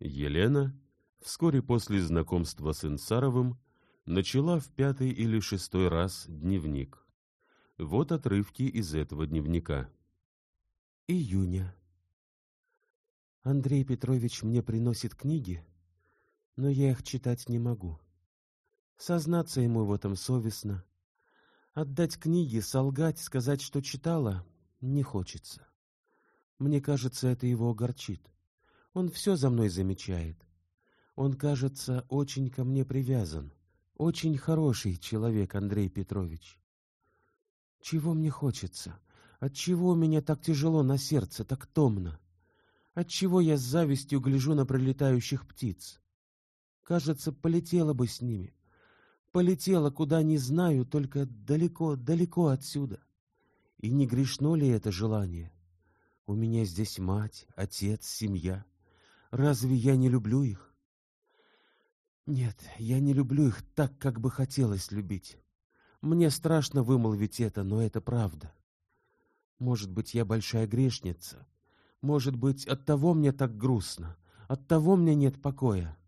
Елена вскоре после знакомства с Инсаровым начала в пятый или шестой раз дневник. Вот отрывки из этого дневника. Июня. Андрей Петрович мне приносит книги, но я их читать не могу. Сознаться ему в этом совестно. Отдать книги, солгать, сказать, что читала, не хочется. Мне кажется, это его огорчит. Он все за мной замечает. Он, кажется, очень ко мне привязан. Очень хороший человек, Андрей Петрович. Чего мне хочется? Отчего у меня так тяжело на сердце, так томно? Отчего я с завистью гляжу на пролетающих птиц? Кажется, полетела бы с ними. Полетела, куда не знаю, только далеко, далеко отсюда. И не грешно ли это желание? У меня здесь мать, отец, семья. Разве я не люблю их? Нет, я не люблю их так, как бы хотелось любить. Мне страшно вымолвить это, но это правда. Может быть, я большая грешница. Может быть, от того мне так грустно, от того мне нет покоя.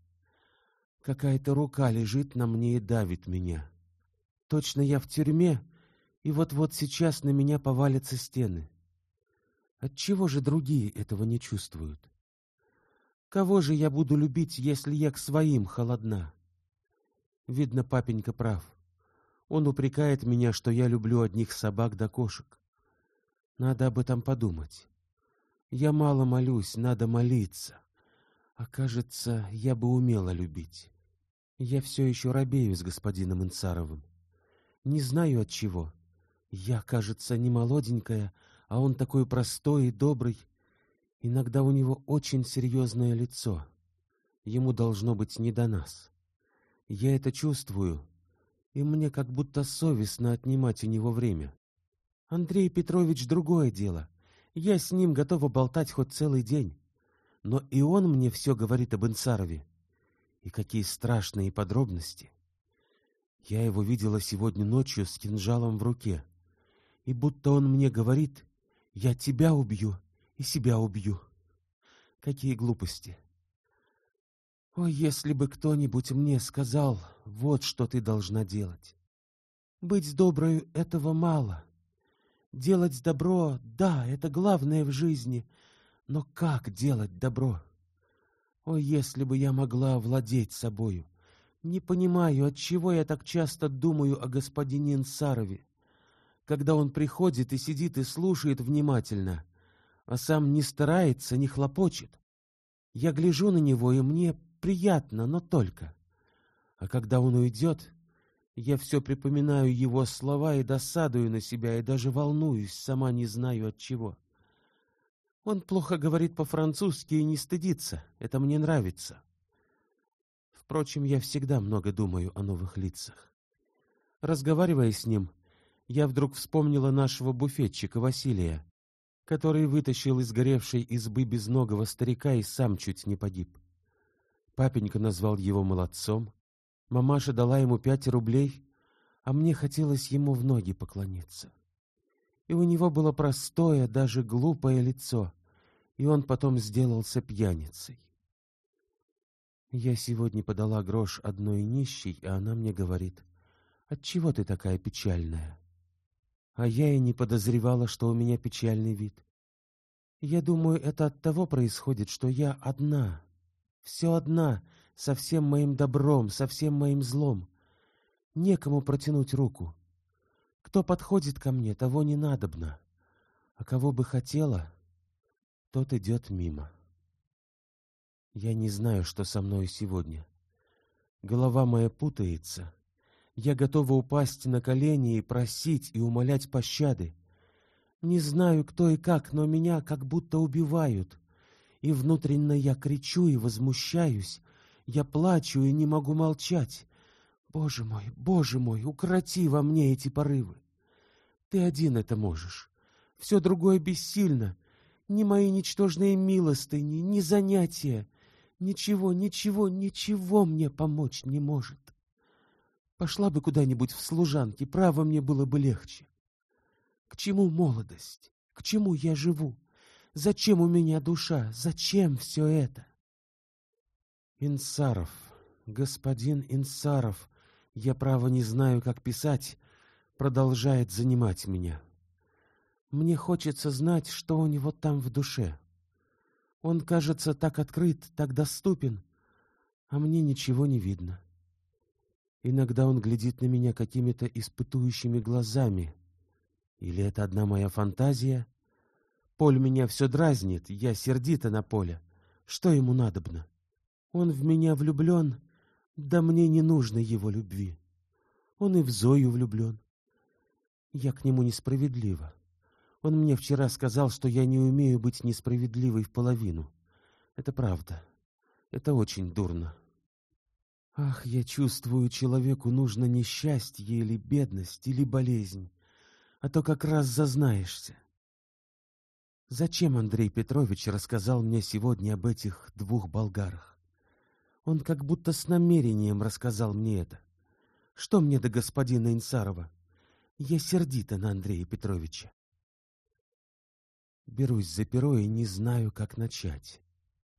Какая-то рука лежит на мне и давит меня. Точно я в тюрьме, и вот-вот сейчас на меня повалятся стены. Отчего же другие этого не чувствуют? Кого же я буду любить, если я к своим холодна? Видно, папенька прав. Он упрекает меня, что я люблю одних собак да кошек. Надо об этом подумать. Я мало молюсь, надо молиться. А кажется, я бы умела любить. Я все еще робею с господином Инцаровым. Не знаю от чего. Я, кажется, не молоденькая, а он такой простой и добрый. Иногда у него очень серьезное лицо. Ему должно быть не до нас. Я это чувствую, и мне как будто совестно отнимать у него время. Андрей Петрович другое дело. Я с ним готова болтать хоть целый день. Но и он мне все говорит об Инсарове. И какие страшные подробности. Я его видела сегодня ночью с кинжалом в руке. И будто он мне говорит, я тебя убью, и себя убью. Какие глупости! О, если бы кто-нибудь мне сказал, вот что ты должна делать. Быть доброю — этого мало. Делать добро — да, это главное в жизни. Но как делать добро? О, если бы я могла овладеть собою! Не понимаю, от чего я так часто думаю о господине Инсарове. Когда он приходит и сидит и слушает внимательно, а сам не старается, не хлопочет. Я гляжу на него, и мне приятно, но только. А когда он уйдет, я все припоминаю его слова и досадую на себя, и даже волнуюсь, сама не знаю от чего. Он плохо говорит по-французски и не стыдится, это мне нравится. Впрочем, я всегда много думаю о новых лицах. Разговаривая с ним, я вдруг вспомнила нашего буфетчика Василия, который вытащил из горевшей избы безногого старика и сам чуть не погиб. Папенька назвал его молодцом, мамаша дала ему пять рублей, а мне хотелось ему в ноги поклониться. И у него было простое, даже глупое лицо, и он потом сделался пьяницей. Я сегодня подала грош одной нищей, а она мне говорит, «Отчего ты такая печальная?» А я и не подозревала, что у меня печальный вид. Я думаю, это от того происходит, что я одна, все одна, со всем моим добром, со всем моим злом. Некому протянуть руку. Кто подходит ко мне, того не надобно, а кого бы хотела, тот идет мимо. Я не знаю, что со мной сегодня. Голова моя путается, я готова упасть на колени и просить и умолять пощады. Не знаю, кто и как, но меня как будто убивают. И внутренне я кричу и возмущаюсь. Я плачу и не могу молчать. Боже мой, Боже мой, укроти во мне эти порывы. Ты один это можешь. Все другое бессильно. Ни мои ничтожные милостыни, ни занятия. Ничего, ничего, ничего мне помочь не может. Пошла бы куда-нибудь в служанки, право мне было бы легче. К чему молодость? К чему я живу? Зачем у меня душа? Зачем все это? Инсаров, господин Инсаров, я, право, не знаю, как писать, продолжает занимать меня. Мне хочется знать, что у него там в душе. Он кажется так открыт, так доступен, а мне ничего не видно. Иногда он глядит на меня какими-то испытующими глазами. Или это одна моя фантазия? Поль меня все дразнит, я сердита на Поля. Что ему надобно? Он в меня влюблен, да мне не нужно его любви. Он и в Зою влюблен. Я к нему несправедлива. Он мне вчера сказал, что я не умею быть несправедливой в половину. Это правда. Это очень дурно. Ах, я чувствую, человеку нужно несчастье или бедность, или болезнь, а то как раз зазнаешься. Зачем Андрей Петрович рассказал мне сегодня об этих двух болгарах? Он как будто с намерением рассказал мне это. Что мне до господина Инсарова? Я сердита на Андрея Петровича. Берусь за перо и не знаю, как начать.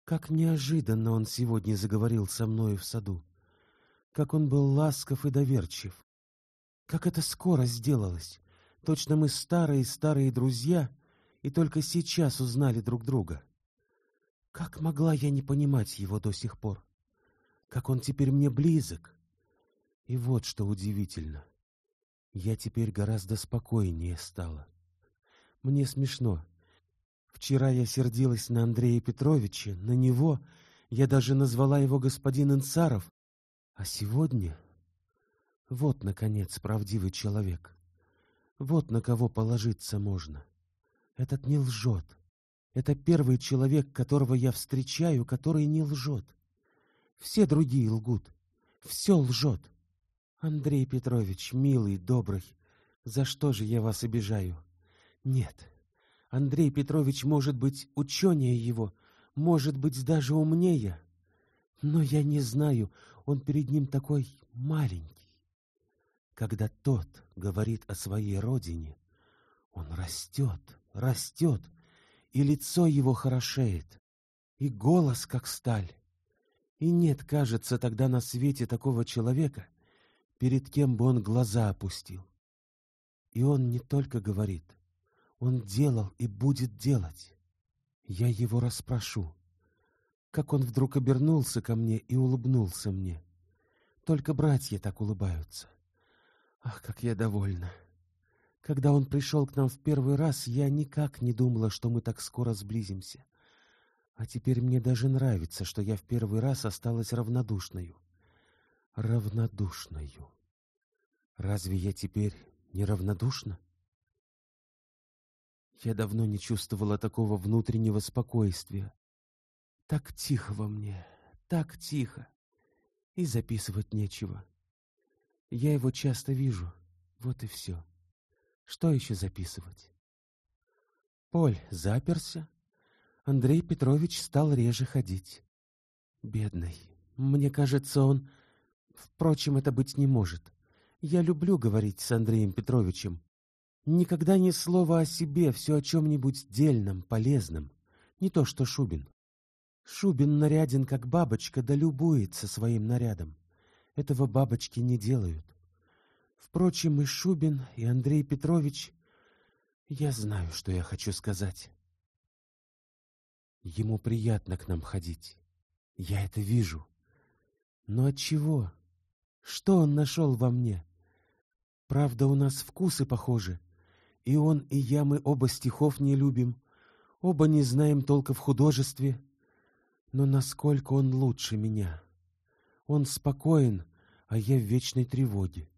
Как неожиданно он сегодня заговорил со мною в саду. Как он был ласков и доверчив. Как это скоро сделалось. Точно мы старые-старые друзья и только сейчас узнали друг друга. Как могла я не понимать его до сих пор? Как он теперь мне близок? И вот что удивительно. Я теперь гораздо спокойнее стала. Мне смешно. Вчера я сердилась на Андрея Петровича, на него, я даже назвала его господин Инцаров, а сегодня... Вот, наконец, правдивый человек. Вот на кого положиться можно. Этот не лжет. Это первый человек, которого я встречаю, который не лжет. Все другие лгут. Все лжет. Андрей Петрович, милый, добрый, за что же я вас обижаю? Нет, Андрей Петрович может быть ученее его, может быть даже умнее. Но я не знаю, он перед ним такой маленький. Когда тот говорит о своей родине, он растет, растет, и лицо его хорошеет, и голос как сталь. И нет, кажется, тогда на свете такого человека, перед кем бы он глаза опустил. И он не только говорит — он делал и будет делать. Я его расспрошу. Как он вдруг обернулся ко мне и улыбнулся мне. Только братья так улыбаются. Ах, как я довольна. Когда он пришел к нам в первый раз, я никак не думала, что мы так скоро сблизимся. А теперь мне даже нравится, что я в первый раз осталась равнодушною. Равнодушною. Разве я теперь неравнодушна? Я давно не чувствовала такого внутреннего спокойствия. Так тихо во мне, так тихо. И записывать нечего. Я его часто вижу, вот и все. Что еще записывать? Поль заперся. Андрей Петрович стал реже ходить. Бедный. Мне кажется, он... Впрочем, это быть не может. Я люблю говорить с Андреем Петровичем. Никогда ни слова о себе, все о чем-нибудь дельном, полезном. Не то что Шубин. Шубин наряден, как бабочка, да любуется своим нарядом. Этого бабочки не делают. Впрочем, и Шубин, и Андрей Петрович... Я знаю, что я хочу сказать. Ему приятно к нам ходить. Я это вижу. Но от чего? Что он нашел во мне? Правда, у нас вкусы похожи. И он, и я, мы оба стихов не любим, оба не знаем толка в художестве. Но насколько он лучше меня? Он спокоен, а я в вечной тревоге.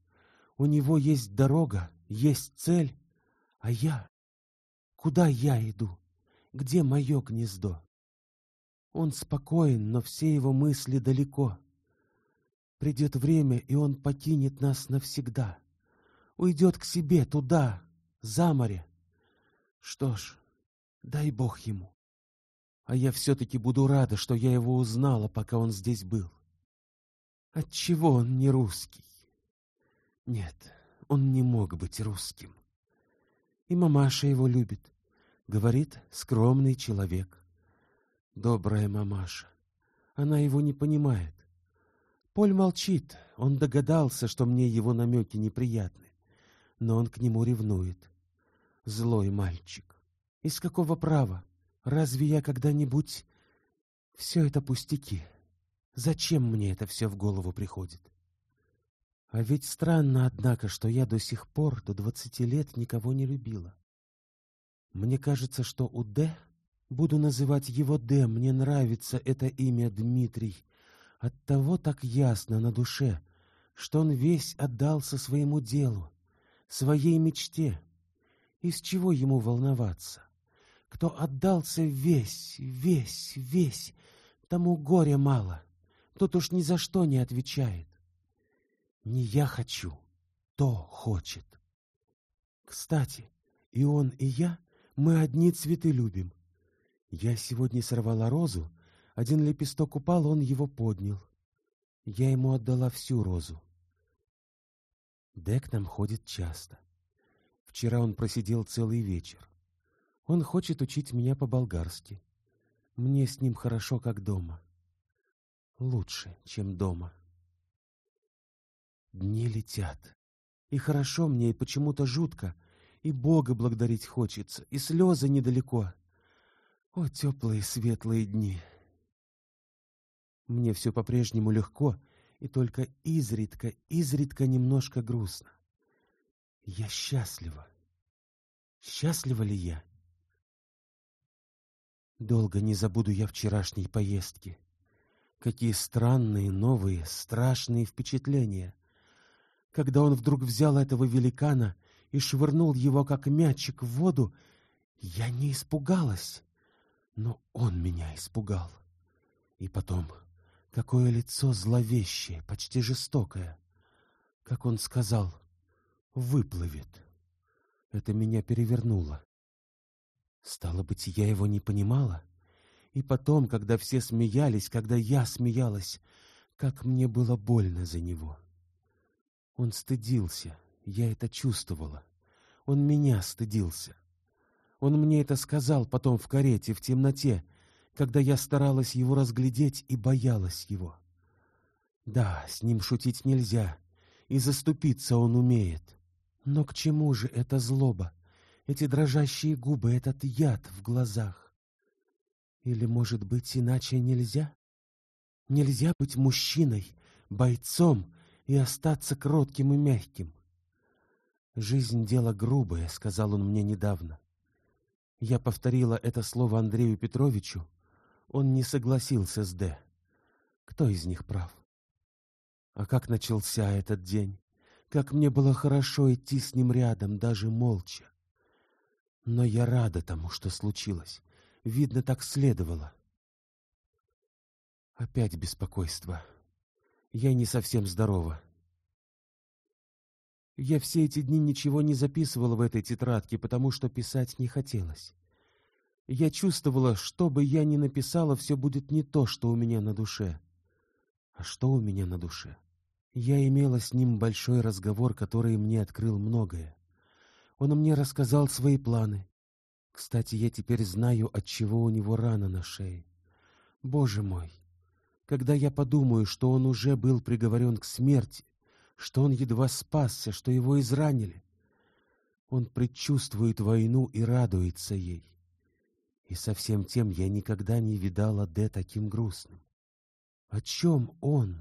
У него есть дорога, есть цель, а я... Куда я иду? Где мое гнездо? Он спокоен, но все его мысли далеко. Придет время, и он покинет нас навсегда. Уйдет к себе туда, за море. Что ж, дай бог ему. А я все-таки буду рада, что я его узнала, пока он здесь был. Отчего он не русский? Нет, он не мог быть русским. И мамаша его любит. Говорит, скромный человек. Добрая мамаша. Она его не понимает. Поль молчит, он догадался, что мне его намеки неприятны, но он к нему ревнует. Злой мальчик. Из какого права? Разве я когда-нибудь... Все это пустяки. Зачем мне это все в голову приходит? А ведь странно, однако, что я до сих пор, до двадцати лет, никого не любила. Мне кажется, что у Д, буду называть его Д, мне нравится это имя Дмитрий, оттого так ясно на душе, что он весь отдался своему делу, своей мечте. Из чего ему волноваться? Кто отдался весь, весь, весь, тому горя мало, тот уж ни за что не отвечает. Не я хочу, то хочет. Кстати, и он, и я, мы одни цветы любим. Я сегодня сорвала розу, один лепесток упал, он его поднял. Я ему отдала всю розу. Дек нам ходит часто. Вчера он просидел целый вечер. Он хочет учить меня по-болгарски. Мне с ним хорошо, как дома. Лучше, чем дома. Дни летят. И хорошо мне, и почему-то жутко. И Бога благодарить хочется, и слезы недалеко. О, теплые светлые дни! Мне все по-прежнему легко, и только изредка, изредка немножко грустно. Я счастлива. Счастлива ли я? Долго не забуду я вчерашней поездки. Какие странные, новые, страшные впечатления когда он вдруг взял этого великана и швырнул его, как мячик, в воду, я не испугалась, но он меня испугал. И потом, какое лицо зловещее, почти жестокое. Как он сказал, выплывет. Это меня перевернуло. Стало быть, я его не понимала? И потом, когда все смеялись, когда я смеялась, как мне было больно за него. — он стыдился, я это чувствовала. Он меня стыдился. Он мне это сказал потом в карете, в темноте, когда я старалась его разглядеть и боялась его. Да, с ним шутить нельзя, и заступиться он умеет. Но к чему же эта злоба, эти дрожащие губы, этот яд в глазах? Или, может быть, иначе нельзя? Нельзя быть мужчиной, бойцом, и остаться кротким и мягким. «Жизнь — дело грубое», — сказал он мне недавно. Я повторила это слово Андрею Петровичу. Он не согласился с Д. Кто из них прав? А как начался этот день? Как мне было хорошо идти с ним рядом, даже молча. Но я рада тому, что случилось. Видно, так следовало. Опять беспокойство. Я не совсем здорова. Я все эти дни ничего не записывала в этой тетрадке, потому что писать не хотелось. Я чувствовала, что бы я ни написала, все будет не то, что у меня на душе. А что у меня на душе? Я имела с ним большой разговор, который мне открыл многое. Он мне рассказал свои планы. Кстати, я теперь знаю, от чего у него рана на шее. Боже мой, когда я подумаю, что он уже был приговорен к смерти, что он едва спасся, что его изранили, он предчувствует войну и радуется ей. И со всем тем я никогда не видала Д таким грустным. О чем он?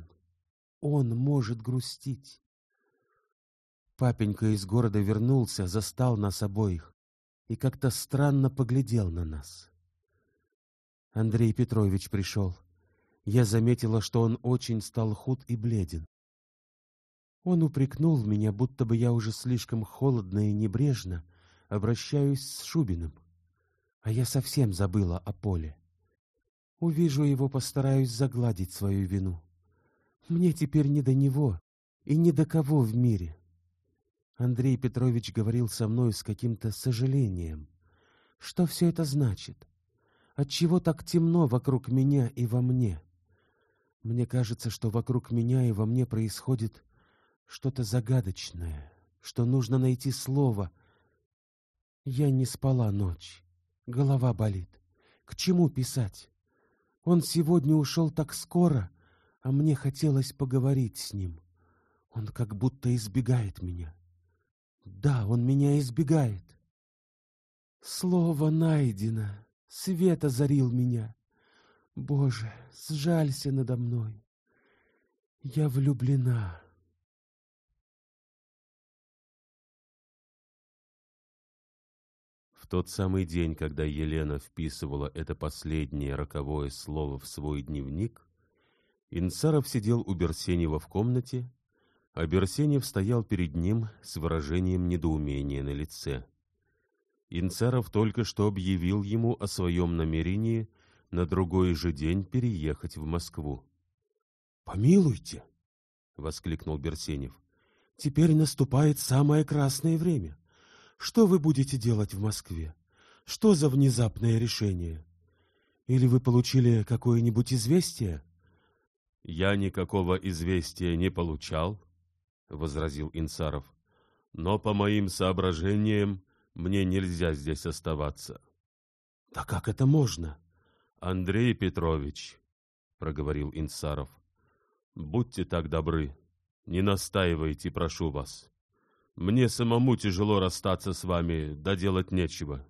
Он может грустить. Папенька из города вернулся, застал нас обоих и как-то странно поглядел на нас. Андрей Петрович пришел я заметила, что он очень стал худ и бледен. Он упрекнул меня, будто бы я уже слишком холодно и небрежно обращаюсь с Шубиным, а я совсем забыла о поле. Увижу его, постараюсь загладить свою вину. Мне теперь не до него и ни до кого в мире. Андрей Петрович говорил со мной с каким-то сожалением. Что все это значит? Отчего так темно вокруг меня и во мне? Мне кажется, что вокруг меня и во мне происходит что-то загадочное, что нужно найти слово. Я не спала ночь, голова болит. К чему писать? Он сегодня ушел так скоро, а мне хотелось поговорить с ним. Он как будто избегает меня. Да, он меня избегает. Слово найдено, свет озарил меня. Боже, сжалься надо мной. Я влюблена. В тот самый день, когда Елена вписывала это последнее роковое слово в свой дневник, Инцаров сидел у Берсенева в комнате, а Берсенев стоял перед ним с выражением недоумения на лице. Инцаров только что объявил ему о своем намерении на другой же день переехать в Москву. — Помилуйте! — воскликнул Берсенев. — Теперь наступает самое красное время. Что вы будете делать в Москве? Что за внезапное решение? Или вы получили какое-нибудь известие? — «Я никакого известия не получал», — возразил Инсаров. «Но, по моим соображениям, мне нельзя здесь оставаться». «Да как это можно?» «Андрей Петрович», — проговорил Инсаров, — «будьте так добры, не настаивайте, прошу вас. Мне самому тяжело расстаться с вами, да делать нечего».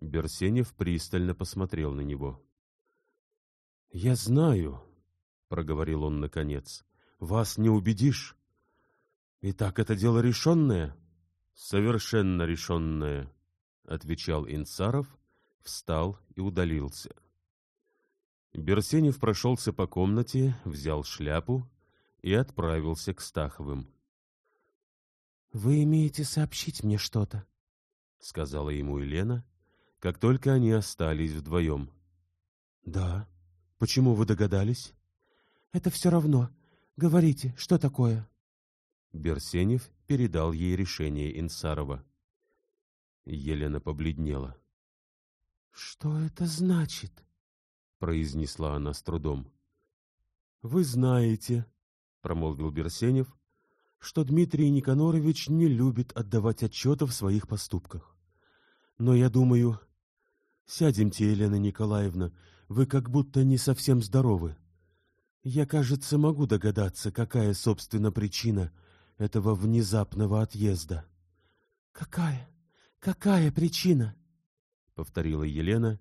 Берсенев пристально посмотрел на него. «Я знаю», — проговорил он наконец. — Вас не убедишь. — Итак, это дело решенное? — Совершенно решенное, — отвечал Инцаров, встал и удалился. Берсенев прошелся по комнате, взял шляпу и отправился к Стаховым. — Вы имеете сообщить мне что-то? — сказала ему Елена, как только они остались вдвоем. — Да. Почему вы догадались? Это все равно. Говорите, что такое? Берсенев передал ей решение Инсарова. Елена побледнела. — Что это значит? — произнесла она с трудом. — Вы знаете, — промолвил Берсенев, — что Дмитрий Никанорович не любит отдавать отчета в своих поступках. Но я думаю... Сядемте, Елена Николаевна, вы как будто не совсем здоровы. — я, кажется, могу догадаться, какая, собственно, причина этого внезапного отъезда. — Какая? Какая причина? — повторила Елена,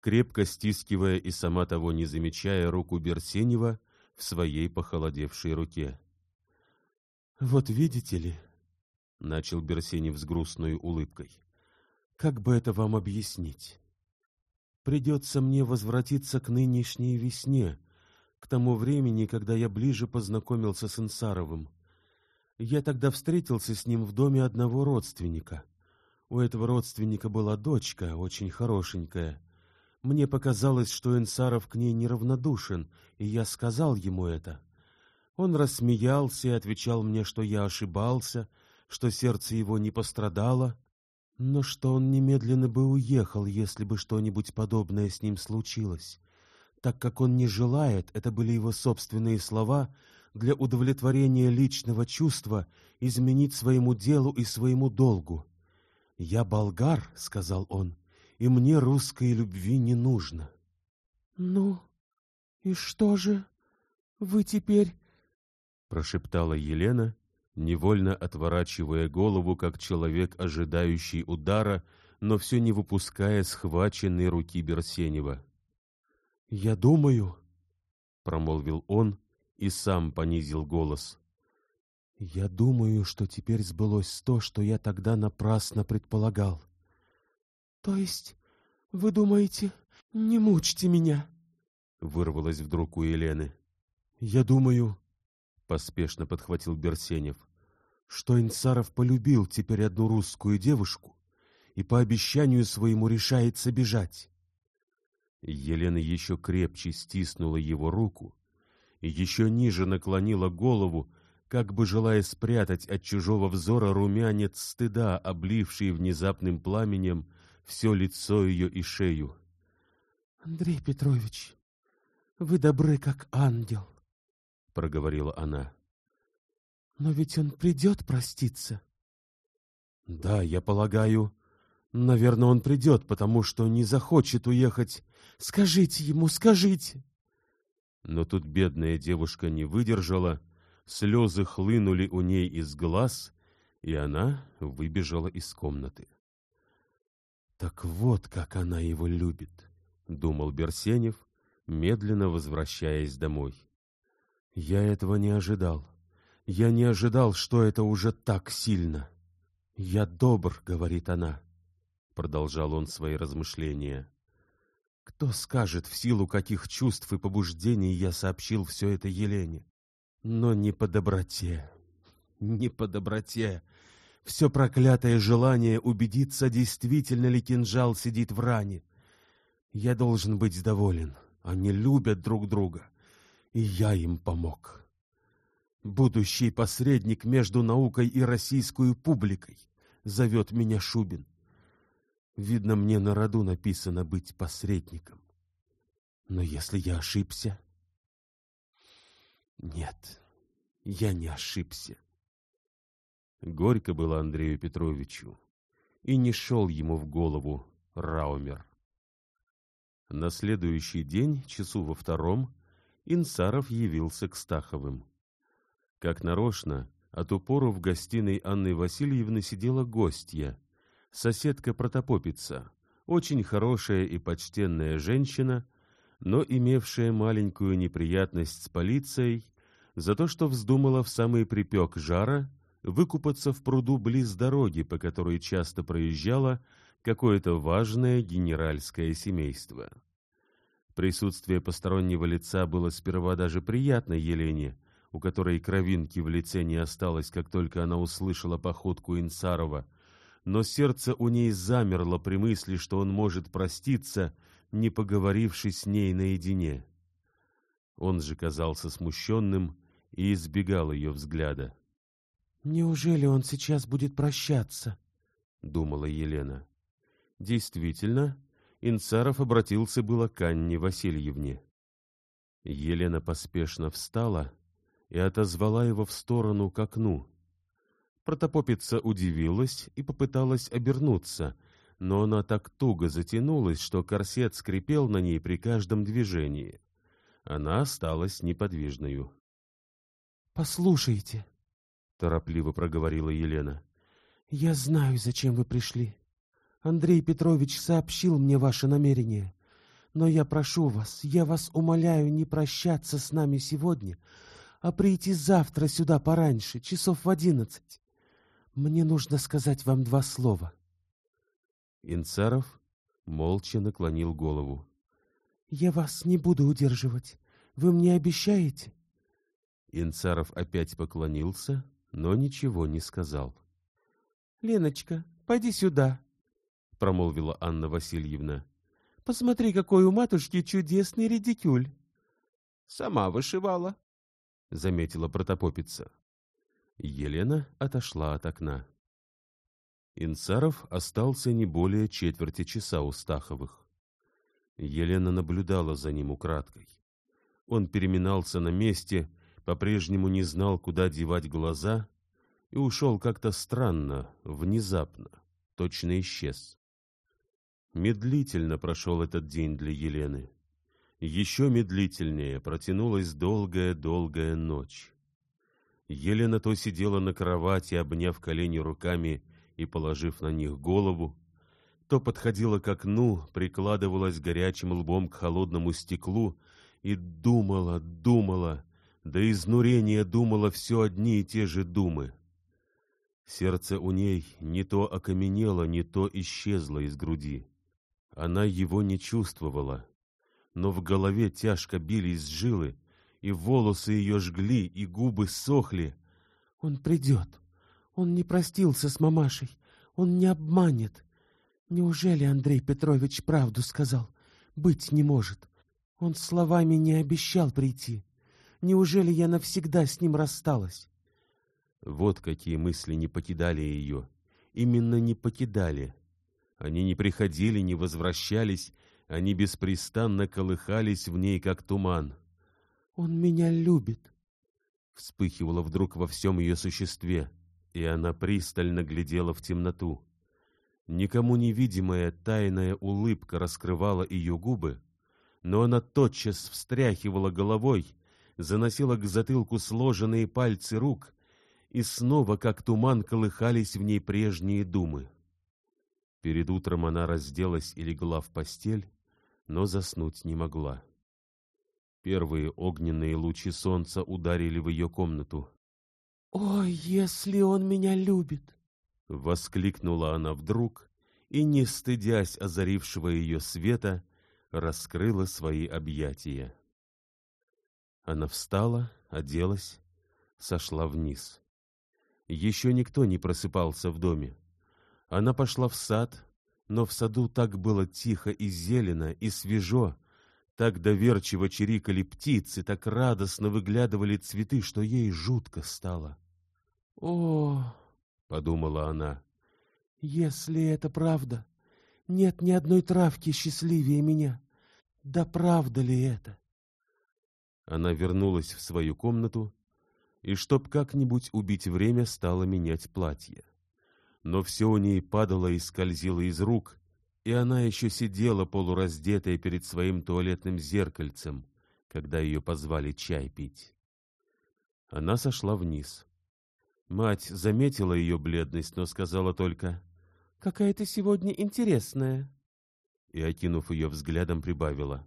крепко стискивая и сама того не замечая руку Берсенева в своей похолодевшей руке. — Вот видите ли, — начал Берсенев с грустной улыбкой, — как бы это вам объяснить? Придется мне возвратиться к нынешней весне, к тому времени, когда я ближе познакомился с Инсаровым. Я тогда встретился с ним в доме одного родственника. У этого родственника была дочка, очень хорошенькая. Мне показалось, что Инсаров к ней неравнодушен, и я сказал ему это. Он рассмеялся и отвечал мне, что я ошибался, что сердце его не пострадало, но что он немедленно бы уехал, если бы что-нибудь подобное с ним случилось так как он не желает, это были его собственные слова, для удовлетворения личного чувства изменить своему делу и своему долгу. «Я болгар», — сказал он, — «и мне русской любви не нужно». «Ну, и что же вы теперь...» — прошептала Елена, невольно отворачивая голову, как человек, ожидающий удара, но все не выпуская схваченной руки Берсенева. «Я думаю», — промолвил он и сам понизил голос. «Я думаю, что теперь сбылось то, что я тогда напрасно предполагал». «То есть вы думаете, не мучьте меня?» — вырвалось вдруг у Елены. «Я думаю», — поспешно подхватил Берсенев, «что Инсаров полюбил теперь одну русскую девушку и по обещанию своему решается бежать. Елена еще крепче стиснула его руку еще ниже наклонила голову, как бы желая спрятать от чужого взора румянец стыда, обливший внезапным пламенем все лицо ее и шею. — Андрей Петрович, вы добры, как ангел, — проговорила она. — Но ведь он придет проститься. — Да, я полагаю, Наверное, он придет, потому что не захочет уехать. Скажите ему, скажите!» Но тут бедная девушка не выдержала, слезы хлынули у ней из глаз, и она выбежала из комнаты. «Так вот, как она его любит», — думал Берсенев, медленно возвращаясь домой. «Я этого не ожидал. Я не ожидал, что это уже так сильно. Я добр», — говорит она, — продолжал он свои размышления. Кто скажет, в силу каких чувств и побуждений я сообщил все это Елене? Но не по доброте, не по доброте. Все проклятое желание убедиться, действительно ли кинжал сидит в ране. Я должен быть доволен. Они любят друг друга, и я им помог. Будущий посредник между наукой и российской публикой зовет меня Шубин. Видно, мне на роду написано быть посредником. Но если я ошибся... Нет, я не ошибся. Горько было Андрею Петровичу, и не шел ему в голову Раумер. На следующий день, часу во втором, Инсаров явился к Стаховым. Как нарочно, от упору в гостиной Анны Васильевны сидела гостья, соседка-протопопица, очень хорошая и почтенная женщина, но имевшая маленькую неприятность с полицией за то, что вздумала в самый припек жара выкупаться в пруду близ дороги, по которой часто проезжало какое-то важное генеральское семейство. Присутствие постороннего лица было сперва даже приятно Елене, у которой кровинки в лице не осталось, как только она услышала походку Инсарова, но сердце у ней замерло при мысли, что он может проститься, не поговорившись с ней наедине. Он же казался смущенным и избегал ее взгляда. «Неужели он сейчас будет прощаться?» — думала Елена. Действительно, Инцаров обратился было к Анне Васильевне. Елена поспешно встала и отозвала его в сторону к окну. Протопопица удивилась и попыталась обернуться, но она так туго затянулась, что корсет скрипел на ней при каждом движении. Она осталась неподвижною. «Послушайте», — торопливо проговорила Елена, — «я знаю, зачем вы пришли. Андрей Петрович сообщил мне ваше намерение. Но я прошу вас, я вас умоляю не прощаться с нами сегодня, а прийти завтра сюда пораньше, часов в одиннадцать. Мне нужно сказать вам два слова. Инцаров молча наклонил голову. — Я вас не буду удерживать. Вы мне обещаете? Инцаров опять поклонился, но ничего не сказал. — Леночка, пойди сюда, — промолвила Анна Васильевна. — Посмотри, какой у матушки чудесный редикюль. — Сама вышивала, — заметила протопопица. Елена отошла от окна. Инцаров остался не более четверти часа у Стаховых. Елена наблюдала за ним украдкой. Он переминался на месте, по-прежнему не знал, куда девать глаза, и ушел как-то странно, внезапно, точно исчез. Медлительно прошел этот день для Елены. Еще медлительнее протянулась долгая-долгая ночь. Елена то сидела на кровати, обняв колени руками и положив на них голову, то подходила к окну, прикладывалась горячим лбом к холодному стеклу и думала, думала, до изнурения думала все одни и те же думы. Сердце у ней не то окаменело, не то исчезло из груди. Она его не чувствовала, но в голове тяжко бились жилы, и волосы ее жгли, и губы сохли. «Он придет. Он не простился с мамашей. Он не обманет. Неужели Андрей Петрович правду сказал? Быть не может. Он словами не обещал прийти. Неужели я навсегда с ним рассталась?» Вот какие мысли не покидали ее. Именно не покидали. Они не приходили, не возвращались, они беспрестанно колыхались в ней, как туман. Он меня любит. Вспыхивало вдруг во всем ее существе, и она пристально глядела в темноту. Никому невидимая тайная улыбка раскрывала ее губы, но она тотчас встряхивала головой, заносила к затылку сложенные пальцы рук, и снова, как туман, колыхались в ней прежние думы. Перед утром она разделась и легла в постель, но заснуть не могла. Первые огненные лучи солнца ударили в ее комнату. «Ой, если он меня любит!» — воскликнула она вдруг и, не стыдясь озарившего ее света, раскрыла свои объятия. Она встала, оделась, сошла вниз. Еще никто не просыпался в доме. Она пошла в сад, но в саду так было тихо и зелено, и свежо, так доверчиво чирикали птицы, так радостно выглядывали цветы, что ей жутко стало. «О, — подумала она, — если это правда, нет ни одной травки счастливее меня. Да правда ли это? Она вернулась в свою комнату и, чтоб как-нибудь убить время, стала менять платье. Но все у ней падало и скользило из рук, и она еще сидела полураздетая перед своим туалетным зеркальцем, когда ее позвали чай пить. Она сошла вниз. Мать заметила ее бледность, но сказала только «Какая ты сегодня интересная!» И, окинув ее взглядом, прибавила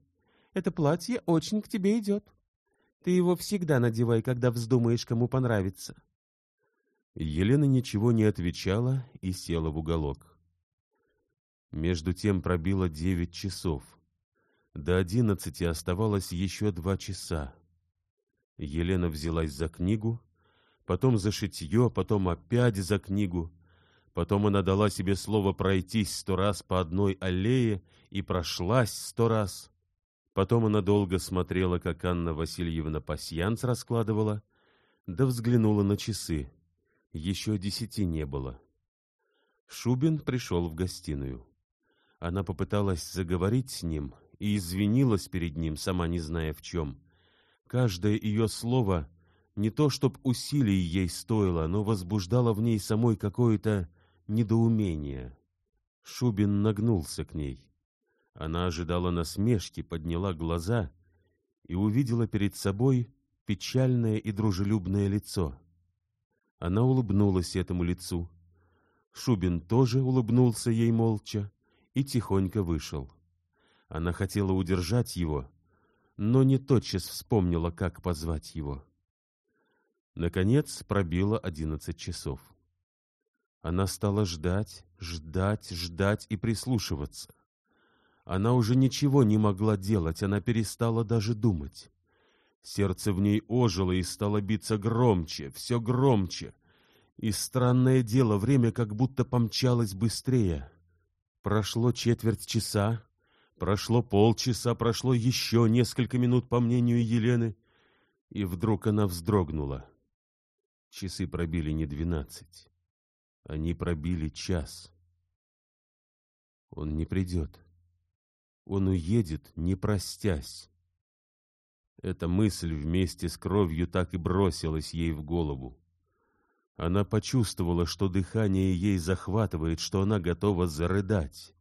«Это платье очень к тебе идет. Ты его всегда надевай, когда вздумаешь кому понравится». Елена ничего не отвечала и села в уголок. Между тем пробило девять часов. До одиннадцати оставалось еще два часа. Елена взялась за книгу, потом за шитье, потом опять за книгу. Потом она дала себе слово пройтись сто раз по одной аллее и прошлась сто раз. Потом она долго смотрела, как Анна Васильевна пасьянц раскладывала, да взглянула на часы. Еще десяти не было. Шубин пришел в гостиную. Она попыталась заговорить с ним и извинилась перед ним, сама не зная в чем. Каждое ее слово не то чтоб усилий ей стоило, но возбуждало в ней самой какое-то недоумение. Шубин нагнулся к ней. Она ожидала насмешки, подняла глаза и увидела перед собой печальное и дружелюбное лицо. Она улыбнулась этому лицу. Шубин тоже улыбнулся ей молча и тихонько вышел. Она хотела удержать его, но не тотчас вспомнила, как позвать его. Наконец пробило одиннадцать часов. Она стала ждать, ждать, ждать и прислушиваться. Она уже ничего не могла делать, она перестала даже думать. Сердце в ней ожило и стало биться громче, все громче. И странное дело, время как будто помчалось быстрее. Прошло четверть часа, прошло полчаса, прошло еще несколько минут, по мнению Елены, и вдруг она вздрогнула. Часы пробили не двенадцать. Они пробили час. Он не придет. Он уедет, не простясь. Эта мысль вместе с кровью так и бросилась ей в голову. Она почувствовала, что дыхание ей захватывает, что она готова зарыдать.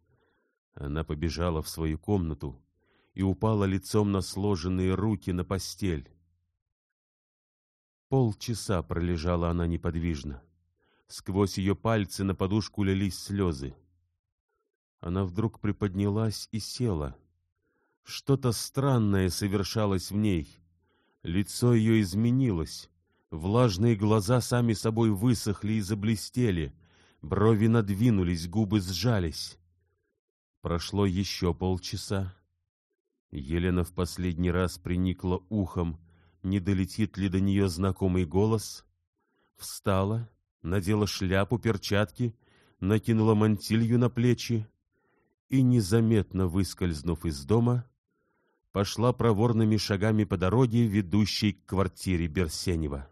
Она побежала в свою комнату и упала лицом на сложенные руки на постель. Полчаса пролежала она неподвижно. Сквозь ее пальцы на подушку лились слезы. Она вдруг приподнялась и села. Что-то странное совершалось в ней. Лицо ее изменилось. Влажные глаза сами собой высохли и заблестели. Брови надвинулись, губы сжались. Прошло еще полчаса. Елена в последний раз приникла ухом, не долетит ли до нее знакомый голос. Встала, надела шляпу, перчатки, накинула мантилью на плечи и, незаметно выскользнув из дома, пошла проворными шагами по дороге, ведущей к квартире Берсенева.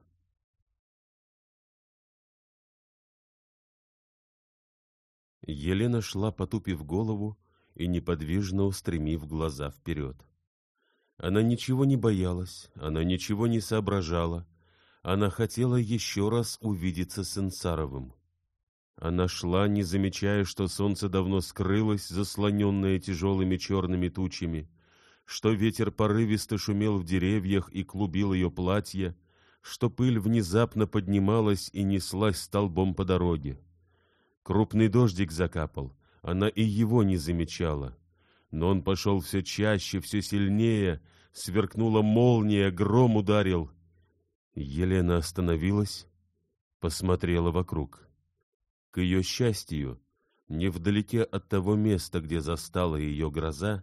Елена шла, потупив голову и неподвижно устремив глаза вперед. Она ничего не боялась, она ничего не соображала, она хотела еще раз увидеться с Инсаровым. Она шла, не замечая, что солнце давно скрылось, заслоненное тяжелыми черными тучами, что ветер порывисто шумел в деревьях и клубил ее платье, что пыль внезапно поднималась и неслась столбом по дороге. Крупный дождик закапал, она и его не замечала. Но он пошел все чаще, все сильнее, сверкнула молния, гром ударил. Елена остановилась, посмотрела вокруг. К ее счастью, невдалеке от того места, где застала ее гроза,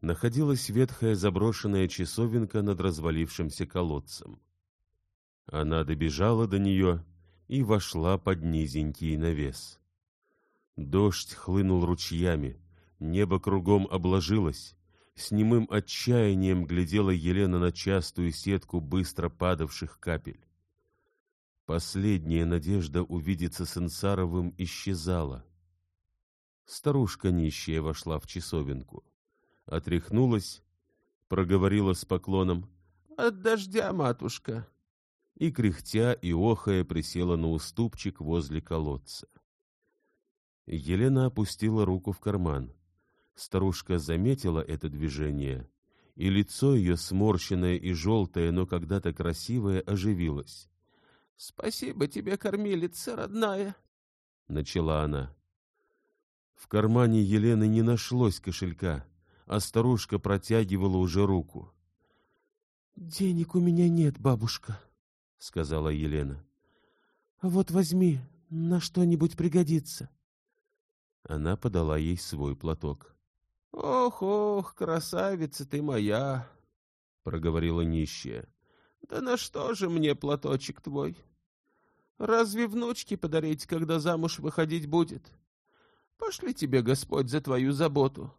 находилась ветхая заброшенная часовенка над развалившимся колодцем. Она добежала до нее и вошла под низенький навес. Дождь хлынул ручьями, небо кругом обложилось. С немым отчаянием глядела Елена на частую сетку быстро падавших капель. Последняя надежда увидеться с Инсаровым исчезала. Старушка нищая вошла в часовенку. Отряхнулась, проговорила с поклоном «От дождя, матушка!» и, кряхтя и охая, присела на уступчик возле колодца. Елена опустила руку в карман. Старушка заметила это движение, и лицо ее, сморщенное и желтое, но когда-то красивое, оживилось. — Спасибо тебе, кормилица родная, — начала она. В кармане Елены не нашлось кошелька, а старушка протягивала уже руку. — Денег у меня нет, бабушка, — сказала Елена. — Вот возьми, на что-нибудь пригодится. Она подала ей свой платок. — Ох, ох, красавица ты моя! — проговорила нищая. — Да на что же мне платочек твой? Разве внучке подарить, когда замуж выходить будет? Пошли тебе, Господь, за твою заботу.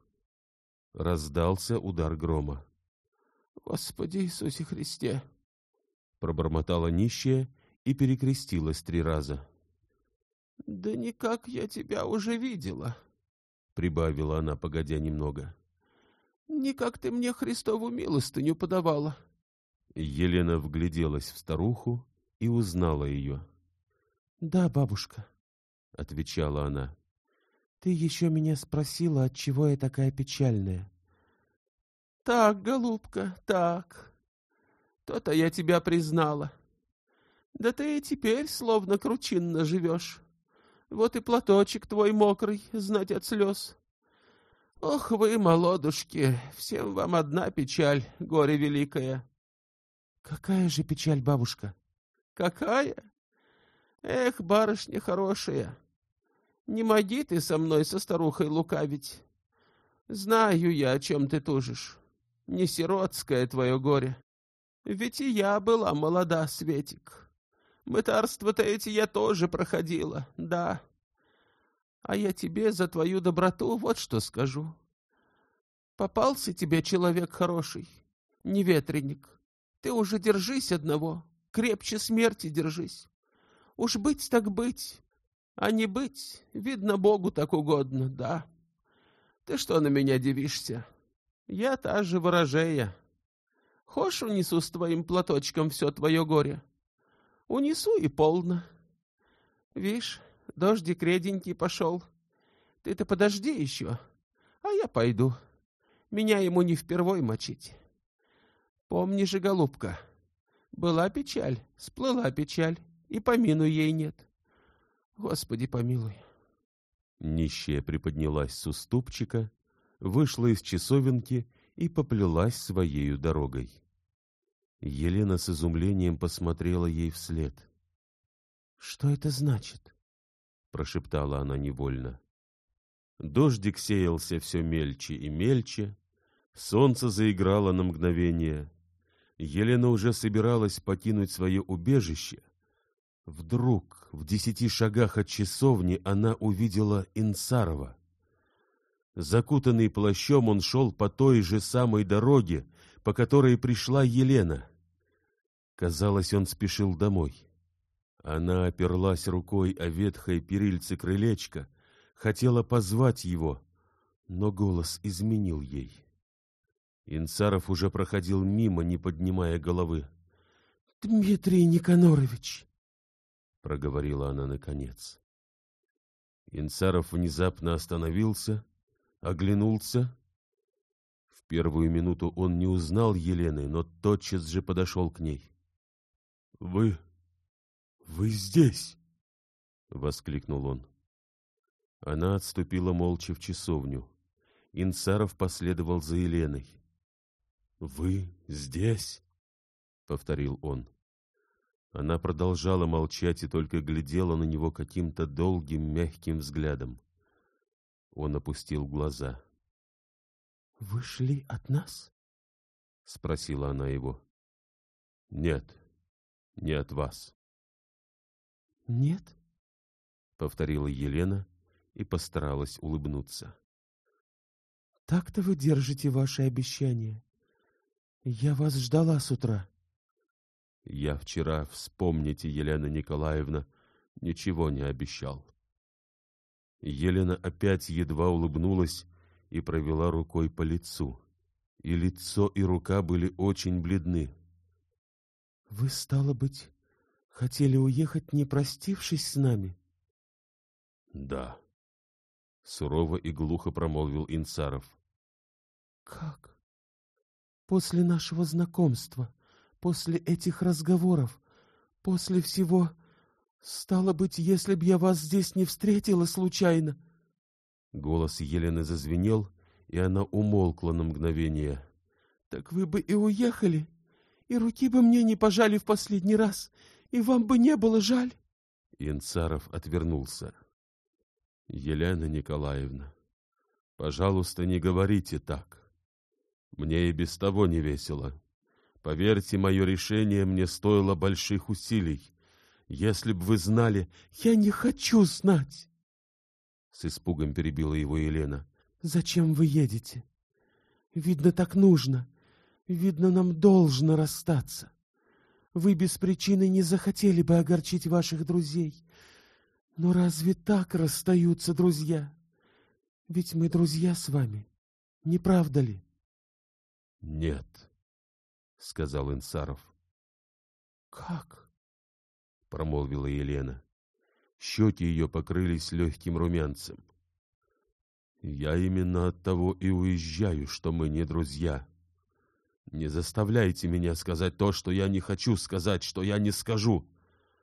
Раздался удар грома. — Господи Иисусе Христе! — пробормотала нищая и перекрестилась три раза. — Да никак я тебя уже видела, — прибавила она, погодя немного. — Никак ты мне Христову милостыню подавала. Елена вгляделась в старуху и узнала ее. — Да, бабушка, — отвечала она. — Ты еще меня спросила, отчего я такая печальная. — Так, голубка, так. То-то я тебя признала. Да ты и теперь словно кручинно живешь. Вот и платочек твой мокрый, знать от слез. Ох вы, молодушки, всем вам одна печаль, горе великое. Какая же печаль, бабушка? Какая? Эх, барышня хорошая, не моги ты со мной со старухой лукавить. Знаю я, о чем ты тужишь. Не сиротское твое горе. Ведь и я была молода, Светик. Мытарство-то эти я тоже проходила, да. А я тебе за твою доброту вот что скажу. Попался тебе человек хороший, неветреник. Ты уже держись одного, крепче смерти держись. Уж быть так быть, а не быть, видно, Богу так угодно, да. Ты что на меня дивишься? Я та же ворожея. Хошь унесу с твоим платочком все твое горе? Унесу и полно. Вишь, дождик реденький пошел. Ты-то подожди еще, а я пойду. Меня ему не впервой мочить. Помни же, голубка, была печаль, сплыла печаль, и помину ей нет. Господи, помилуй. Нищая приподнялась с уступчика, вышла из часовенки и поплелась своею дорогой. Елена с изумлением посмотрела ей вслед. — Что это значит? — прошептала она невольно. Дождик сеялся все мельче и мельче, солнце заиграло на мгновение. Елена уже собиралась покинуть свое убежище. Вдруг, в десяти шагах от часовни, она увидела Инсарова. Закутанный плащом он шел по той же самой дороге, по которой пришла Елена. Казалось, он спешил домой. Она оперлась рукой о ветхое перильце крылечка, хотела позвать его, но голос изменил ей. Инцаров уже проходил мимо, не поднимая головы. — Дмитрий Никанорович! — проговорила она наконец. Инцаров внезапно остановился, оглянулся. В первую минуту он не узнал Елены, но тотчас же подошел к ней. — Вы... вы здесь! — воскликнул он. Она отступила молча в часовню. Инцаров последовал за Еленой. — Вы здесь? — повторил он. Она продолжала молчать и только глядела на него каким-то долгим, мягким взглядом. Он опустил глаза. — Вы шли от нас? — спросила она его. — Нет, не от вас. — Нет? — повторила Елена и постаралась улыбнуться. — Так-то вы держите ваши обещания. Я вас ждала с утра. — я вчера, вспомните, Елена Николаевна, ничего не обещал. Елена опять едва улыбнулась и провела рукой по лицу. И лицо, и рука были очень бледны. — Вы, стало быть, хотели уехать, не простившись с нами? — Да, — сурово и глухо промолвил Инцаров. — Как? После нашего знакомства? после этих разговоров, после всего... Стало быть, если б я вас здесь не встретила случайно... Голос Елены зазвенел, и она умолкла на мгновение. — Так вы бы и уехали, и руки бы мне не пожали в последний раз, и вам бы не было жаль. Инцаров отвернулся. — Елена Николаевна, пожалуйста, не говорите так. Мне и без того не весело. Поверьте, мое решение мне стоило больших усилий. Если б вы знали... — Я не хочу знать! С испугом перебила его Елена. — Зачем вы едете? Видно, так нужно. Видно, нам должно расстаться. Вы без причины не захотели бы огорчить ваших друзей. Но разве так расстаются друзья? Ведь мы друзья с вами, не правда ли? — Нет, — сказал Инсаров. — Как? — промолвила Елена. Щеки ее покрылись легким румянцем. — Я именно от того и уезжаю, что мы не друзья. Не заставляйте меня сказать то, что я не хочу сказать, что я не скажу.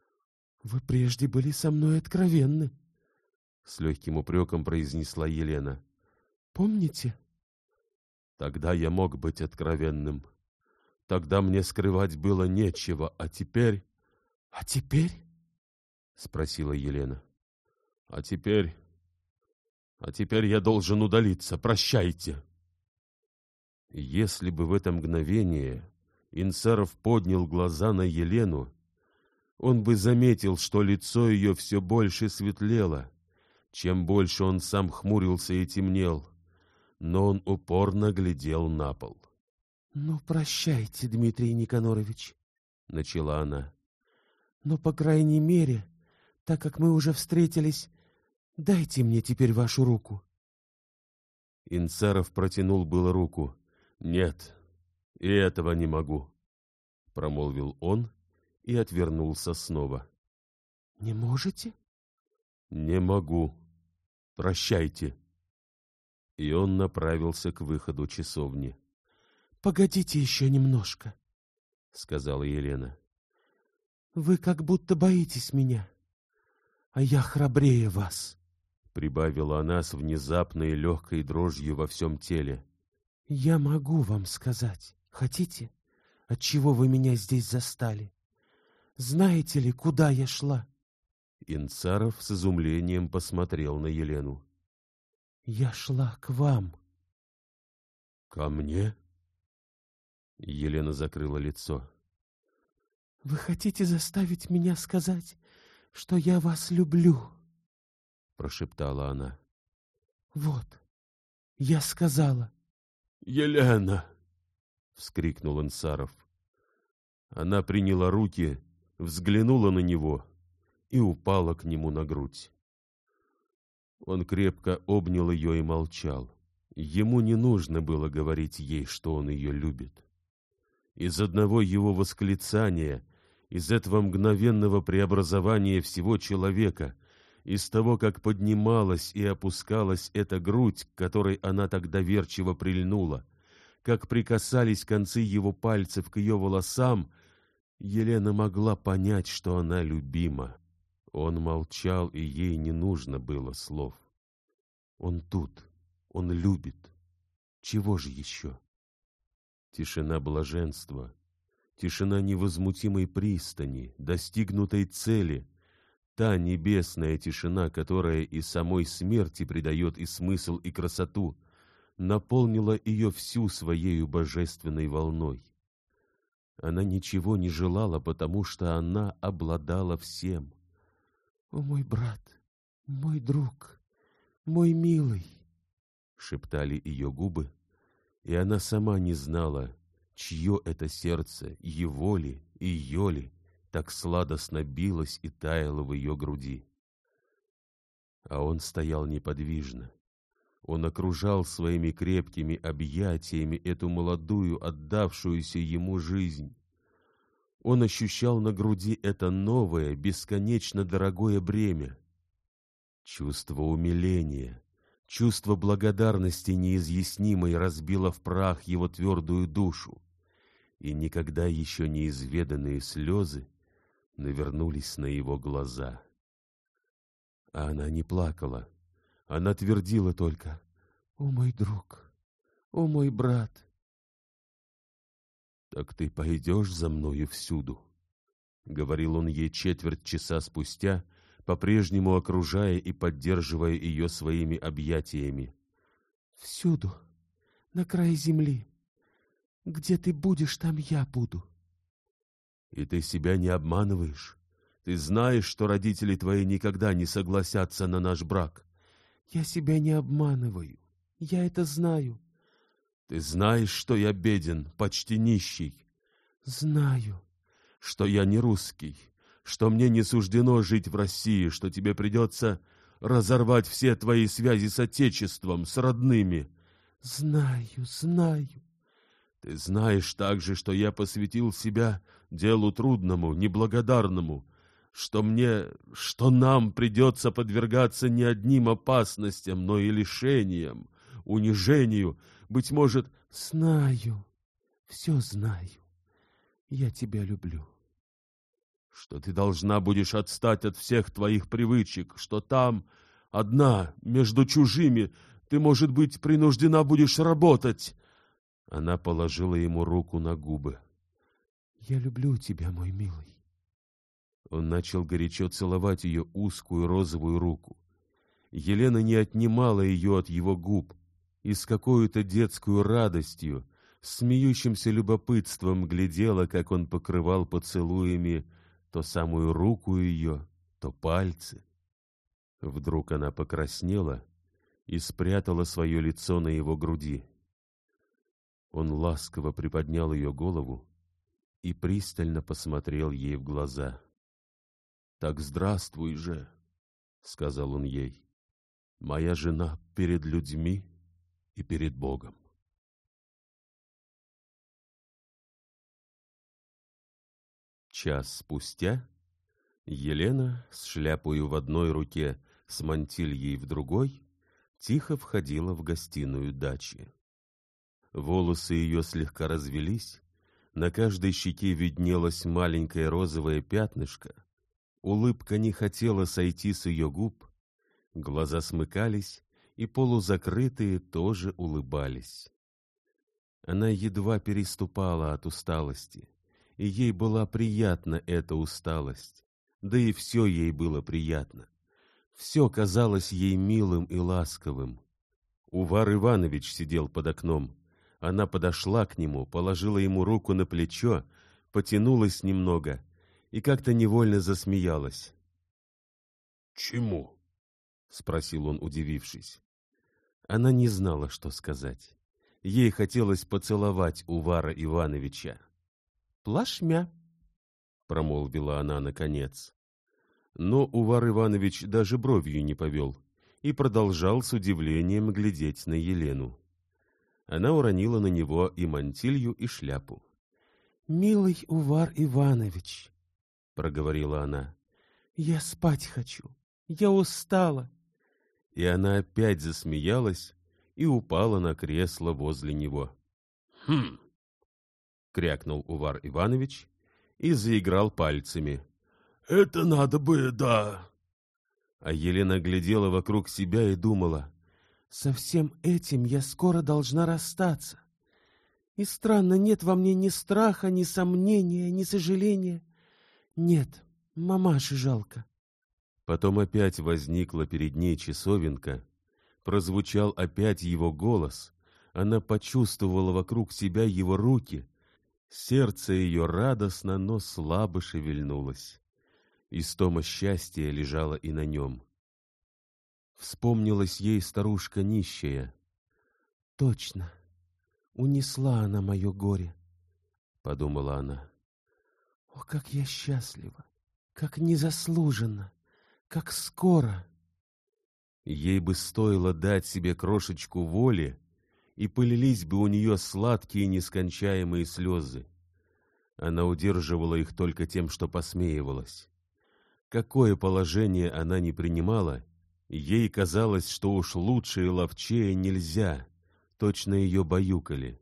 — Вы прежде были со мной откровенны, — с легким упреком произнесла Елена. — Помните? — Тогда я мог быть откровенным, — Тогда мне скрывать было нечего, а теперь... — А теперь? — спросила Елена. — А теперь... А теперь я должен удалиться. Прощайте. Если бы в это мгновение Инцаров поднял глаза на Елену, он бы заметил, что лицо ее все больше светлело. Чем больше он сам хмурился и темнел, но он упорно глядел на пол. «Ну, прощайте, Дмитрий Никанорович», — начала она. «Но, по крайней мере, так как мы уже встретились, дайте мне теперь вашу руку». Инцаров протянул было руку. «Нет, и этого не могу», — промолвил он и отвернулся снова. «Не можете?» «Не могу. Прощайте». И он направился к выходу часовни. Погодите еще немножко, — сказала Елена. — Вы как будто боитесь меня, а я храбрее вас, — прибавила она с внезапной легкой дрожью во всем теле. — Я могу вам сказать. Хотите, отчего вы меня здесь застали? Знаете ли, куда я шла? Инцаров с изумлением посмотрел на Елену. — Я шла к вам. — Ко мне? — Елена закрыла лицо. — Вы хотите заставить меня сказать, что я вас люблю? — прошептала она. — Вот, я сказала. — Елена! — вскрикнул Ансаров. Она приняла руки, взглянула на него и упала к нему на грудь. Он крепко обнял ее и молчал. Ему не нужно было говорить ей, что он ее любит. Из одного его восклицания, из этого мгновенного преобразования всего человека, из того, как поднималась и опускалась эта грудь, к которой она так доверчиво прильнула, как прикасались концы его пальцев к ее волосам, Елена могла понять, что она любима. Он молчал, и ей не нужно было слов. Он тут, он любит. Чего же еще? Тишина блаженства, тишина невозмутимой пристани, достигнутой цели, та небесная тишина, которая и самой смерти придает и смысл, и красоту, наполнила ее всю своею божественной волной. Она ничего не желала, потому что она обладала всем. «О, мой брат, мой друг, мой милый!» — шептали ее губы, и она сама не знала, чье это сердце, его ли, ее ли, так сладостно билось и таяло в ее груди. А он стоял неподвижно. Он окружал своими крепкими объятиями эту молодую, отдавшуюся ему жизнь. Он ощущал на груди это новое, бесконечно дорогое бремя. Чувство умиления, чувство благодарности неизъяснимой разбило в прах его твердую душу, и никогда еще неизведанные слезы навернулись на его глаза. А она не плакала, она твердила только «О, мой друг! О, мой брат!» «Так ты пойдешь за мною всюду?» — говорил он ей четверть часа спустя, по-прежнему окружая и поддерживая ее своими объятиями. «Всюду, на крае земли. Где ты будешь, там я буду». «И ты себя не обманываешь? Ты знаешь, что родители твои никогда не согласятся на наш брак?» Я себя не обманываю. Я это знаю. Ты знаешь, что я беден, почти нищий? Знаю. Что я не русский, что мне не суждено жить в России, что тебе придется разорвать все твои связи с Отечеством, с родными. Знаю, знаю. Ты знаешь также, что я посвятил себя делу трудному, неблагодарному, что мне, что нам придется подвергаться не одним опасностям, но и лишениям, унижению, быть может... Знаю, все знаю. Я тебя люблю. Что ты должна будешь отстать от всех твоих привычек, что там, одна, между чужими, ты, может быть, принуждена будешь работать. Она положила ему руку на губы. Я люблю тебя, мой милый. Он начал горячо целовать ее узкую розовую руку. Елена не отнимала ее от его губ и с какой-то детскую радостью, смеющимся любопытством глядела, как он покрывал поцелуями то самую руку ее, то пальцы. Вдруг она покраснела и спрятала свое лицо на его груди. Он ласково приподнял ее голову и пристально посмотрел ей в глаза. — Так здравствуй же, — сказал он ей, — моя жена перед людьми и перед Богом. Час спустя Елена с шляпою в одной руке, с мантильей в другой, тихо входила в гостиную дачи. Волосы ее слегка развелись, на каждой щеке виднелось маленькое розовое пятнышко, Улыбка не хотела сойти с ее губ, глаза смыкались, и полузакрытые тоже улыбались. Она едва переступала от усталости, и ей была приятна эта усталость, да и все ей было приятно. Все казалось ей милым и ласковым. Увар Иванович сидел под окном. Она подошла к нему, положила ему руку на плечо, потянулась немного и как-то невольно засмеялась. «Чему?» — спросил он, удивившись. Она не знала, что сказать. Ей хотелось поцеловать Увара Ивановича. «Плашмя», — промолвила она наконец. Но Увар Иванович даже бровью не повел и продолжал с удивлением глядеть на Елену. Она уронила на него и мантилью, и шляпу. — Милый Увар Иванович, проговорила она. Я спать хочу. Я устала. И она опять засмеялась и упала на кресло возле него. «Хм!» — крякнул Увар Иванович и заиграл пальцами. «Это надо бы, да!» А Елена глядела вокруг себя и думала. «Со всем этим я скоро должна расстаться. И странно, нет во мне ни страха, ни сомнения, ни сожаления. Нет, мамаши жалко». Потом опять возникла перед ней часовенка, прозвучал опять его голос, она почувствовала вокруг себя его руки, сердце ее радостно, но слабо шевельнулось. Истома счастья лежала и на нем. Вспомнилась ей старушка нищая. «Точно, унесла она мое горе», — подумала она. «О, как я счастлива, как незаслуженно, как скоро!» Ей бы стоило дать себе крошечку воли, и полились бы у нее сладкие нескончаемые слезы. Она удерживала их только тем, что посмеивалась. Какое положение она не принимала, ей казалось, что уж лучше и ловчее нельзя, точно ее баюкали.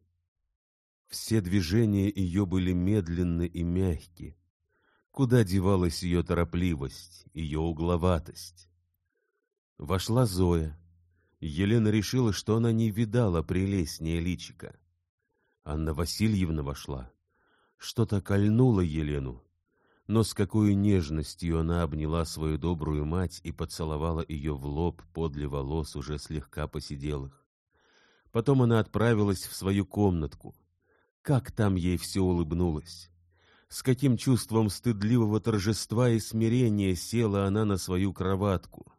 Все движения ее были медленны и мягки. Куда девалась ее торопливость, ее угловатость? Вошла Зоя. Елена решила, что она не видала прелестнее личика. Анна Васильевна вошла. Что-то кольнуло Елену, но с какой нежностью она обняла свою добрую мать и поцеловала ее в лоб подле волос уже слегка посиделых. Потом она отправилась в свою комнатку. Как там ей все улыбнулось! С каким чувством стыдливого торжества и смирения села она на свою кроватку!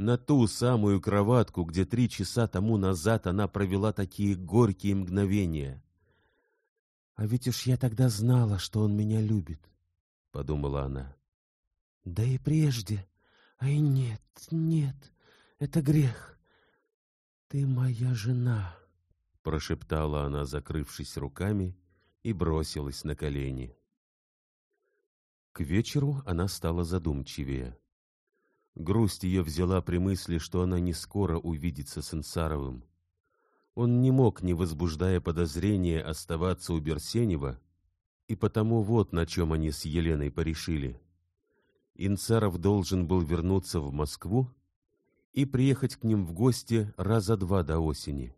на ту самую кроватку, где три часа тому назад она провела такие горькие мгновения. «А ведь уж я тогда знала, что он меня любит», — подумала она. «Да и прежде. Ай, нет, нет, это грех. Ты моя жена», — прошептала она, закрывшись руками, и бросилась на колени. К вечеру она стала задумчивее. Грусть ее взяла при мысли, что она не скоро увидится с Инсаровым. Он не мог, не возбуждая подозрения, оставаться у Берсенева, и потому вот на чем они с Еленой порешили. Инцаров должен был вернуться в Москву и приехать к ним в гости раза два до осени.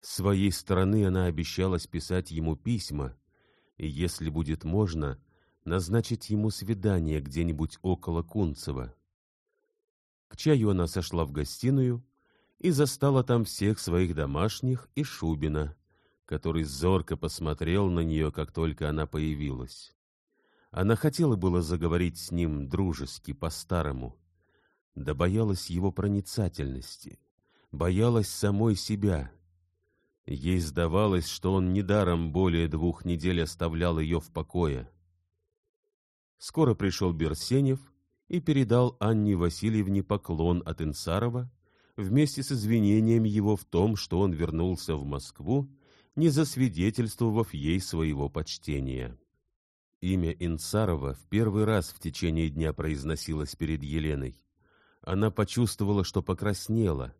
С своей стороны она обещала списать ему письма, и, если будет можно, назначить ему свидание где-нибудь около Кунцева. К чаю она сошла в гостиную и застала там всех своих домашних и Шубина, который зорко посмотрел на нее, как только она появилась. Она хотела было заговорить с ним дружески, по-старому, да боялась его проницательности, боялась самой себя. Ей сдавалось, что он недаром более двух недель оставлял ее в покое. Скоро пришел Берсенев и передал Анне Васильевне поклон от Инсарова вместе с извинением его в том, что он вернулся в Москву, не засвидетельствовав ей своего почтения. Имя Инсарова в первый раз в течение дня произносилось перед Еленой. Она почувствовала, что покраснела.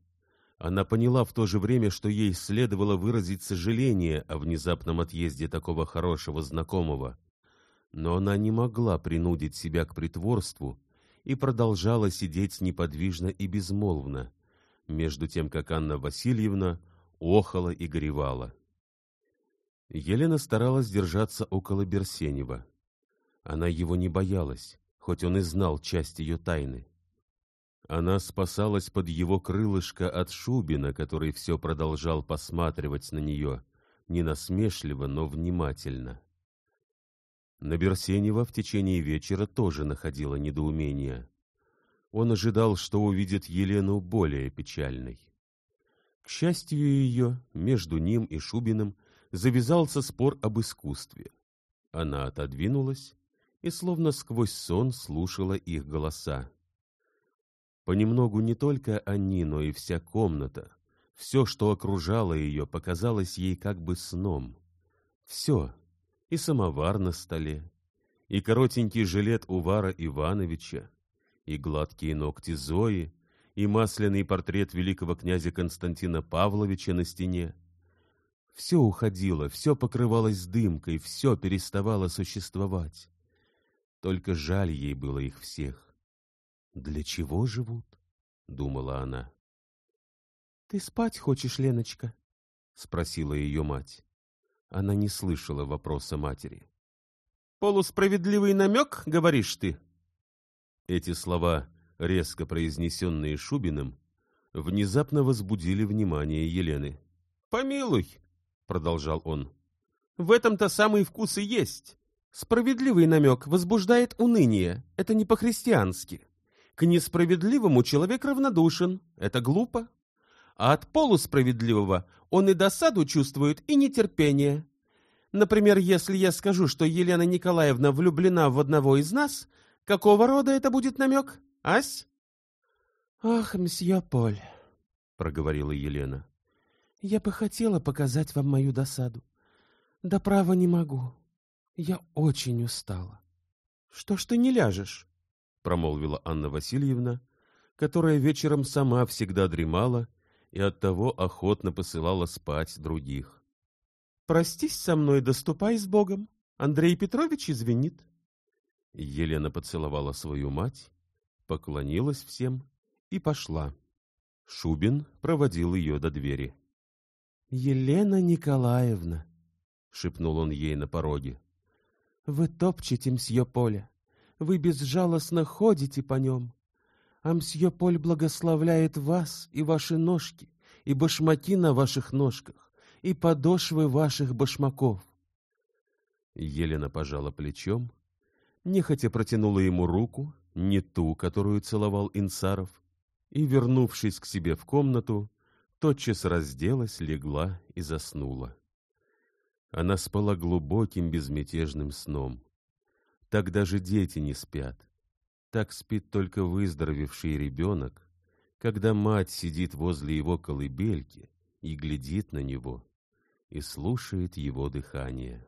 Она поняла в то же время, что ей следовало выразить сожаление о внезапном отъезде такого хорошего знакомого. Но она не могла принудить себя к притворству и продолжала сидеть неподвижно и безмолвно, между тем, как Анна Васильевна охала и горевала. Елена старалась держаться около Берсенева. Она его не боялась, хоть он и знал часть ее тайны. Она спасалась под его крылышко от Шубина, который все продолжал посматривать на нее, не насмешливо, но внимательно. На Берсенева в течение вечера тоже находило недоумение. Он ожидал, что увидит Елену более печальной. К счастью ее, между ним и Шубиным завязался спор об искусстве. Она отодвинулась и словно сквозь сон слушала их голоса. Понемногу не только они, но и вся комната, все, что окружало ее, показалось ей как бы сном. Все, и самовар на столе, и коротенький жилет Увара Ивановича, и гладкие ногти Зои, и масляный портрет великого князя Константина Павловича на стене. Все уходило, все покрывалось дымкой, все переставало существовать. Только жаль ей было их всех. «Для чего живут?» — думала она. «Ты спать хочешь, Леночка?» — спросила ее мать. Она не слышала вопроса матери. «Полусправедливый намек, говоришь ты?» Эти слова, резко произнесенные Шубиным, внезапно возбудили внимание Елены. «Помилуй!» — продолжал он. «В этом-то самый вкус и есть. Справедливый намек возбуждает уныние. Это не по-христиански. К несправедливому человек равнодушен. Это глупо а от полусправедливого он и досаду чувствует, и нетерпение. Например, если я скажу, что Елена Николаевна влюблена в одного из нас, какого рода это будет намек, ась? — Ах, мсье Поль, — проговорила Елена, — я бы хотела показать вам мою досаду. Да право не могу. Я очень устала. — Что ж ты не ляжешь? — промолвила Анна Васильевна, которая вечером сама всегда дремала и оттого охотно посылала спать других. «Простись со мной, доступай с Богом. Андрей Петрович извинит». Елена поцеловала свою мать, поклонилась всем и пошла. Шубин проводил ее до двери. «Елена Николаевна», — шепнул он ей на пороге, — «вы топчете мсье Поля, вы безжалостно ходите по нем, а мсье Поль благословляет вас и ваши ножки, и башмаки на ваших ножках, и подошвы ваших башмаков. Елена пожала плечом, нехотя протянула ему руку, не ту, которую целовал Инсаров, и, вернувшись к себе в комнату, тотчас разделась, легла и заснула. Она спала глубоким безмятежным сном. Так даже дети не спят. Так спит только выздоровевший ребенок, когда мать сидит возле его колыбельки и глядит на него и слушает его дыхание.